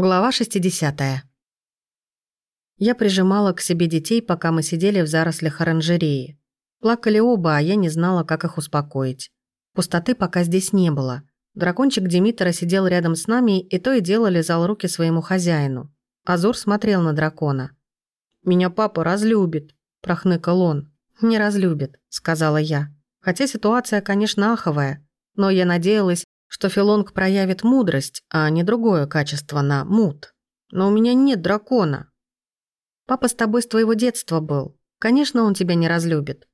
Глава 60. Я прижимала к себе детей, пока мы сидели в зарослях оранжереи. Плакали оба, а я не знала, как их успокоить. Пустоты пока здесь не было. Дракончик Димитра сидел рядом с нами и то и дело лизал руки своему хозяину. Азур смотрел на дракона. «Меня папа разлюбит», – прохныкал он. «Не разлюбит», – сказала я. Хотя ситуация, конечно, аховая, но я надеялась, что Филонг проявит мудрость, а не другое качество на мут. Но у меня нет дракона. Папа с тобой с твоего детства был. Конечно, он тебя не разлюбит.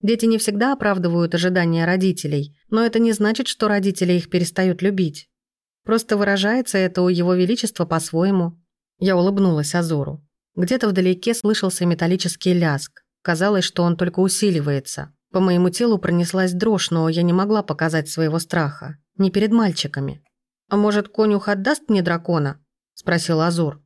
Дети не всегда оправдывают ожидания родителей, но это не значит, что родители их перестают любить. Просто выражается это у его величества по-своему. Я улыбнулась Азуру. Где-то вдалеке слышался металлический ляск. Казалось, что он только усиливается. По моему телу пронеслась дрожь, но я не могла показать своего страха. Не перед мальчиками. «А может, конюх отдаст мне дракона?» – спросил Азур.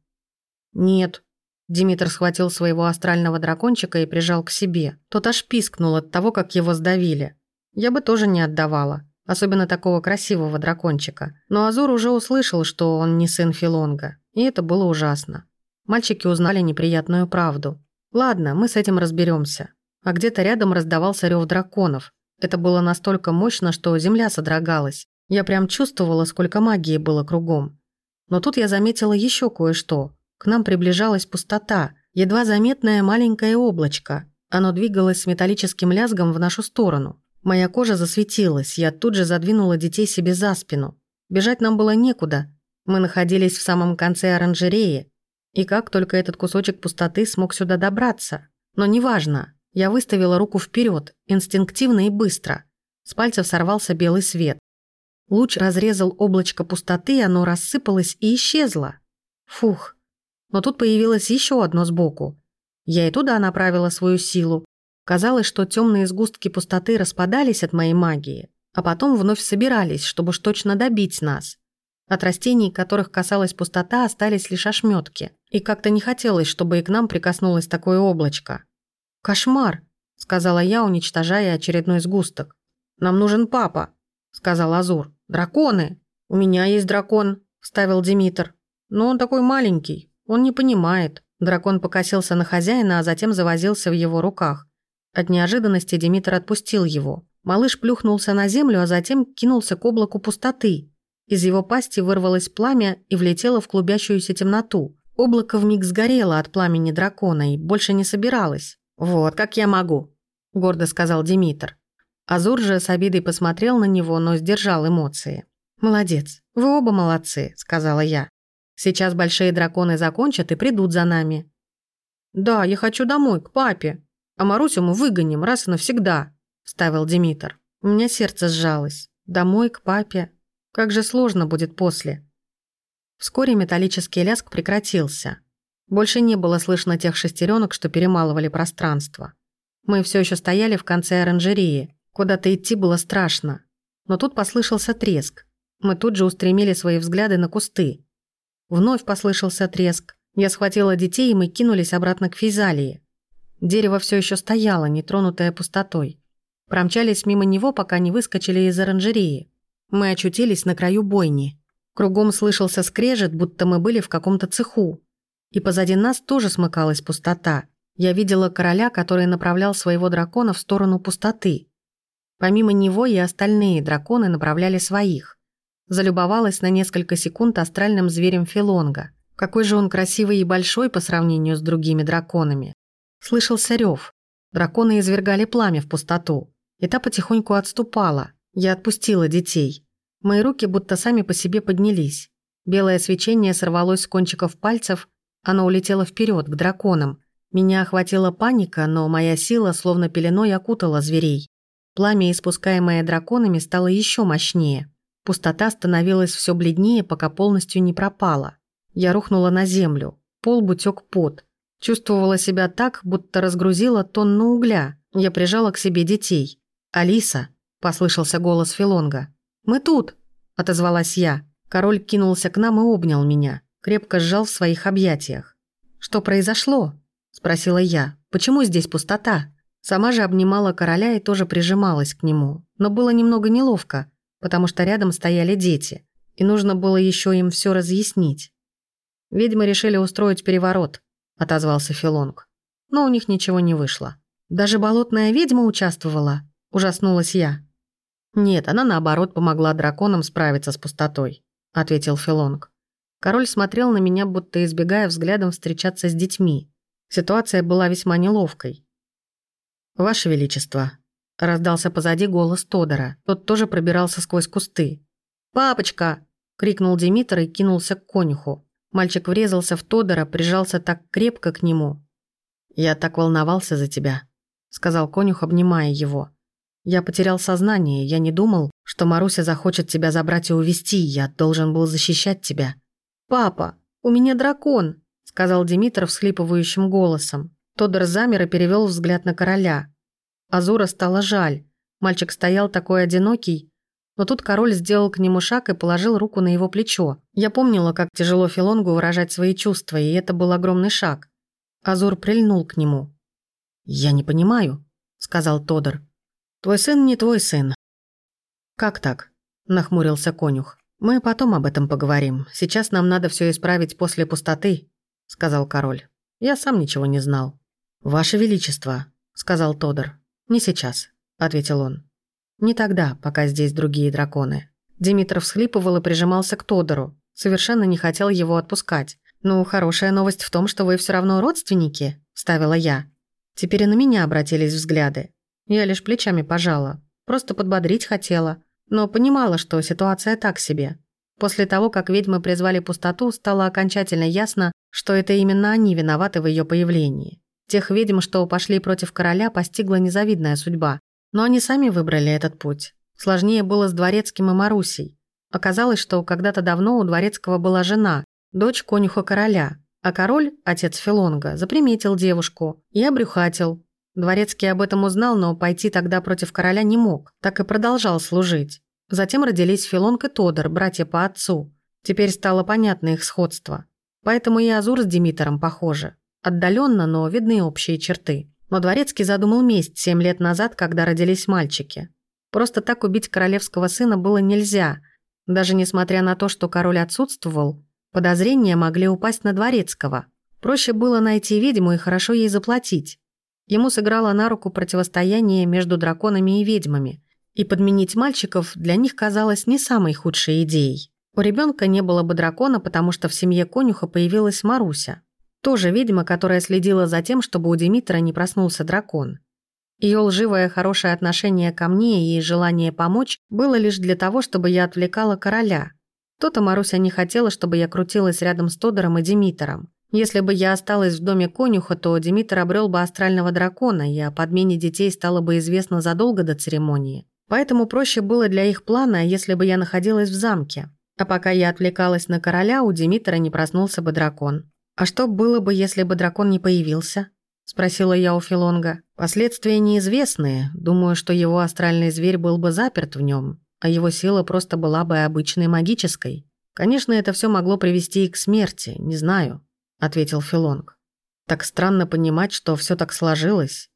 «Нет». Димитр схватил своего астрального дракончика и прижал к себе. Тот аж пискнул от того, как его сдавили. Я бы тоже не отдавала. Особенно такого красивого дракончика. Но Азур уже услышал, что он не сын Филонга. И это было ужасно. Мальчики узнали неприятную правду. Ладно, мы с этим разберемся. А где-то рядом раздавался рев драконов. Это было настолько мощно, что земля содрогалась. Я прям чувствовала, сколько магии было кругом. Но тут я заметила еще кое-что. К нам приближалась пустота, едва заметное маленькое облачко. Оно двигалось с металлическим лязгом в нашу сторону. Моя кожа засветилась, я тут же задвинула детей себе за спину. Бежать нам было некуда. Мы находились в самом конце оранжереи. И как только этот кусочек пустоты смог сюда добраться. Но неважно, я выставила руку вперед, инстинктивно и быстро. С пальцев сорвался белый свет. Луч разрезал облачко пустоты, оно рассыпалось и исчезло. Фух. Но тут появилось еще одно сбоку. Я и туда направила свою силу. Казалось, что темные сгустки пустоты распадались от моей магии, а потом вновь собирались, чтобы уж точно добить нас. От растений, которых касалась пустота, остались лишь ошметки. И как-то не хотелось, чтобы и к нам прикоснулось такое облачко. «Кошмар!» – сказала я, уничтожая очередной сгусток. «Нам нужен папа», – сказал Азур. «Драконы! У меня есть дракон», – вставил Димитр. «Но он такой маленький, он не понимает». Дракон покосился на хозяина, а затем завозился в его руках. От неожиданности Димитр отпустил его. Малыш плюхнулся на землю, а затем кинулся к облаку пустоты. Из его пасти вырвалось пламя и влетело в клубящуюся темноту. Облако вмиг сгорело от пламени дракона и больше не собиралось. «Вот как я могу», – гордо сказал Димитр. Азур же с обидой посмотрел на него, но сдержал эмоции. «Молодец, вы оба молодцы», — сказала я. «Сейчас большие драконы закончат и придут за нами». «Да, я хочу домой, к папе. А Марусю мы выгоним раз и навсегда», — вставил Димитр. У меня сердце сжалось. Домой, к папе. Как же сложно будет после. Вскоре металлический лязг прекратился. Больше не было слышно тех шестеренок, что перемалывали пространство. Мы все еще стояли в конце оранжереи, Куда-то идти было страшно. Но тут послышался треск. Мы тут же устремили свои взгляды на кусты. Вновь послышался треск. Я схватила детей, и мы кинулись обратно к физалии. Дерево все еще стояло, нетронутое пустотой. Промчались мимо него, пока не выскочили из оранжереи. Мы очутились на краю бойни. Кругом слышался скрежет, будто мы были в каком-то цеху. И позади нас тоже смыкалась пустота. Я видела короля, который направлял своего дракона в сторону пустоты. Помимо него и остальные драконы направляли своих. Залюбовалась на несколько секунд астральным зверем Филонга. Какой же он красивый и большой по сравнению с другими драконами. Слышался рев. Драконы извергали пламя в пустоту. И та потихоньку отступала. Я отпустила детей. Мои руки будто сами по себе поднялись. Белое свечение сорвалось с кончиков пальцев, оно улетело вперед к драконам. Меня охватила паника, но моя сила словно пеленой окутала зверей. Пламя, испускаемое драконами, стало еще мощнее. Пустота становилась все бледнее, пока полностью не пропала. Я рухнула на землю. Пол бутек пот. Чувствовала себя так, будто разгрузила тонну угля. Я прижала к себе детей. «Алиса!» – послышался голос Филонга. «Мы тут!» – отозвалась я. Король кинулся к нам и обнял меня. Крепко сжал в своих объятиях. «Что произошло?» – спросила я. «Почему здесь пустота?» Сама же обнимала короля и тоже прижималась к нему. Но было немного неловко, потому что рядом стояли дети, и нужно было еще им все разъяснить. Ведьмы решили устроить переворот», — отозвался Филонг. Но у них ничего не вышло. «Даже болотная ведьма участвовала?» — ужаснулась я. «Нет, она наоборот помогла драконам справиться с пустотой», — ответил Филонг. Король смотрел на меня, будто избегая взглядом встречаться с детьми. Ситуация была весьма неловкой. «Ваше Величество», — раздался позади голос Тодора. Тот тоже пробирался сквозь кусты. «Папочка!» — крикнул Димитр и кинулся к конюху. Мальчик врезался в Тодора, прижался так крепко к нему. «Я так волновался за тебя», — сказал конюх, обнимая его. «Я потерял сознание, я не думал, что Маруся захочет тебя забрать и увести, я должен был защищать тебя». «Папа, у меня дракон», — сказал Димитр всхлипывающим голосом. Тодор замер и перевел взгляд на короля. Азура стало жаль. Мальчик стоял такой одинокий, но тут король сделал к нему шаг и положил руку на его плечо. Я помнила, как тяжело Филонгу выражать свои чувства, и это был огромный шаг. Азур прильнул к нему. «Я не понимаю», — сказал Тодор. «Твой сын не твой сын». «Как так?» — нахмурился конюх. «Мы потом об этом поговорим. Сейчас нам надо все исправить после пустоты», — сказал король. «Я сам ничего не знал». «Ваше Величество», — сказал Тодор. «Не сейчас», — ответил он. Не тогда, пока здесь другие драконы. Димитров всхлипывал и прижимался к Тодору. Совершенно не хотел его отпускать. «Ну, хорошая новость в том, что вы все равно родственники», – ставила я. Теперь и на меня обратились взгляды. Я лишь плечами пожала. Просто подбодрить хотела. Но понимала, что ситуация так себе. После того, как ведьмы призвали пустоту, стало окончательно ясно, что это именно они виноваты в ее появлении. Тех ведьм, что пошли против короля, постигла незавидная судьба. Но они сами выбрали этот путь. Сложнее было с Дворецким и Марусей. Оказалось, что когда-то давно у Дворецкого была жена, дочь конюха короля, а король, отец Филонга, заприметил девушку и обрюхатил. Дворецкий об этом узнал, но пойти тогда против короля не мог, так и продолжал служить. Затем родились Филонг и Тодор, братья по отцу. Теперь стало понятно их сходство. Поэтому и Азур с Димитром похожи. Отдаленно, но видны общие черты. Но Дворецкий задумал месть семь лет назад, когда родились мальчики. Просто так убить королевского сына было нельзя. Даже несмотря на то, что король отсутствовал, подозрения могли упасть на Дворецкого. Проще было найти ведьму и хорошо ей заплатить. Ему сыграло на руку противостояние между драконами и ведьмами. И подменить мальчиков для них казалось не самой худшей идеей. У ребенка не было бы дракона, потому что в семье конюха появилась Маруся. Тоже ведьма, которая следила за тем, чтобы у Димитра не проснулся дракон. Ее лживое хорошее отношение ко мне и желание помочь было лишь для того, чтобы я отвлекала короля. То-то Маруся не хотела, чтобы я крутилась рядом с Тодором и Димитром. Если бы я осталась в доме конюха, то Димитр обрел бы астрального дракона, и о подмене детей стало бы известно задолго до церемонии. Поэтому проще было для их плана, если бы я находилась в замке. А пока я отвлекалась на короля, у Димитра не проснулся бы дракон. «А что было бы, если бы дракон не появился?» – спросила я у Филонга. «Последствия неизвестные. Думаю, что его астральный зверь был бы заперт в нем, а его сила просто была бы обычной магической. Конечно, это все могло привести и к смерти, не знаю», – ответил Филонг. «Так странно понимать, что все так сложилось.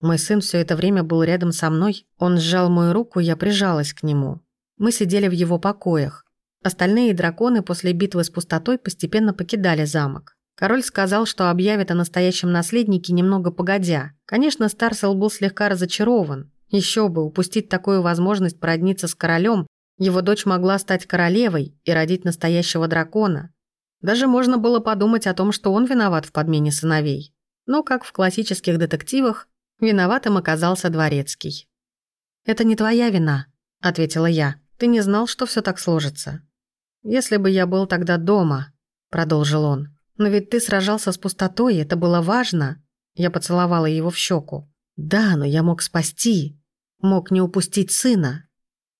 Мой сын все это время был рядом со мной. Он сжал мою руку, я прижалась к нему. Мы сидели в его покоях. Остальные драконы после битвы с пустотой постепенно покидали замок. Король сказал, что объявит о настоящем наследнике немного погодя. Конечно, Старсел был слегка разочарован. Еще бы, упустить такую возможность породниться с королем, его дочь могла стать королевой и родить настоящего дракона. Даже можно было подумать о том, что он виноват в подмене сыновей. Но, как в классических детективах, виноватым оказался дворецкий. «Это не твоя вина», — ответила я. «Ты не знал, что все так сложится». «Если бы я был тогда дома», — продолжил он, «Но ведь ты сражался с пустотой, это было важно». Я поцеловала его в щеку. «Да, но я мог спасти. Мог не упустить сына.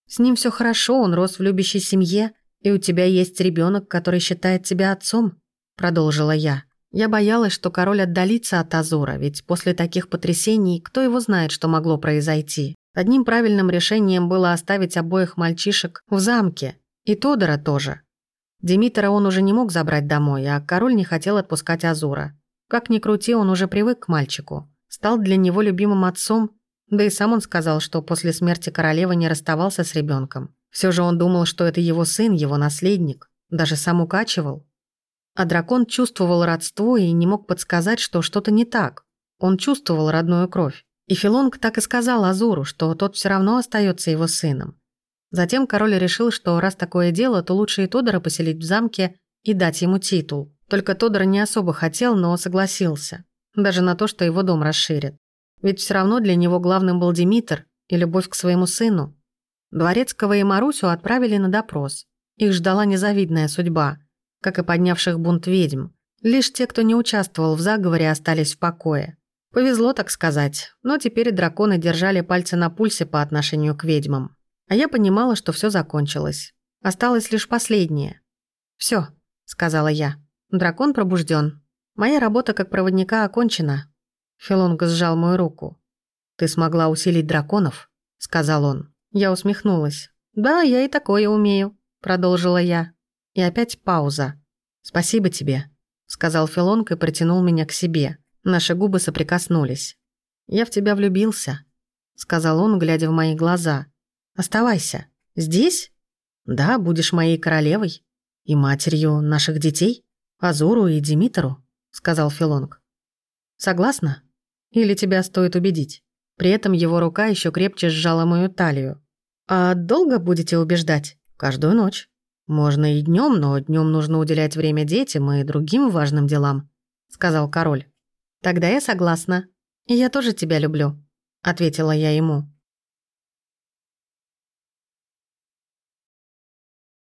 С ним все хорошо, он рос в любящей семье, и у тебя есть ребенок, который считает тебя отцом», продолжила я. Я боялась, что король отдалится от Азура, ведь после таких потрясений кто его знает, что могло произойти. Одним правильным решением было оставить обоих мальчишек в замке, и Тодора тоже. Димитра он уже не мог забрать домой, а король не хотел отпускать Азура. Как ни крути, он уже привык к мальчику. Стал для него любимым отцом, да и сам он сказал, что после смерти королевы не расставался с ребенком. Все же он думал, что это его сын, его наследник. Даже сам укачивал. А дракон чувствовал родство и не мог подсказать, что что-то не так. Он чувствовал родную кровь. И Филонг так и сказал Азуру, что тот все равно остается его сыном. Затем король решил, что раз такое дело, то лучше и Тодора поселить в замке и дать ему титул. Только Тодор не особо хотел, но согласился. Даже на то, что его дом расширит. Ведь все равно для него главным был Димитр и любовь к своему сыну. Дворецкого и Марусю отправили на допрос. Их ждала незавидная судьба, как и поднявших бунт ведьм. Лишь те, кто не участвовал в заговоре, остались в покое. Повезло, так сказать, но теперь драконы держали пальцы на пульсе по отношению к ведьмам. А я понимала, что все закончилось. Осталось лишь последнее. Все, сказала я. Дракон пробужден. Моя работа как проводника окончена. Филонг сжал мою руку. «Ты смогла усилить драконов?» – сказал он. Я усмехнулась. «Да, я и такое умею», – продолжила я. И опять пауза. «Спасибо тебе», – сказал Филонг и протянул меня к себе. Наши губы соприкоснулись. «Я в тебя влюбился», — сказал он, глядя в мои глаза. «Оставайся. Здесь? Да, будешь моей королевой. И матерью наших детей. Азуру и Димитру», — сказал Филонг. «Согласна? Или тебя стоит убедить?» При этом его рука еще крепче сжала мою талию. «А долго будете убеждать?» «Каждую ночь. Можно и днем, но днем нужно уделять время детям и другим важным делам», — сказал король. «Тогда я согласна. Я тоже тебя люблю», — ответила я ему.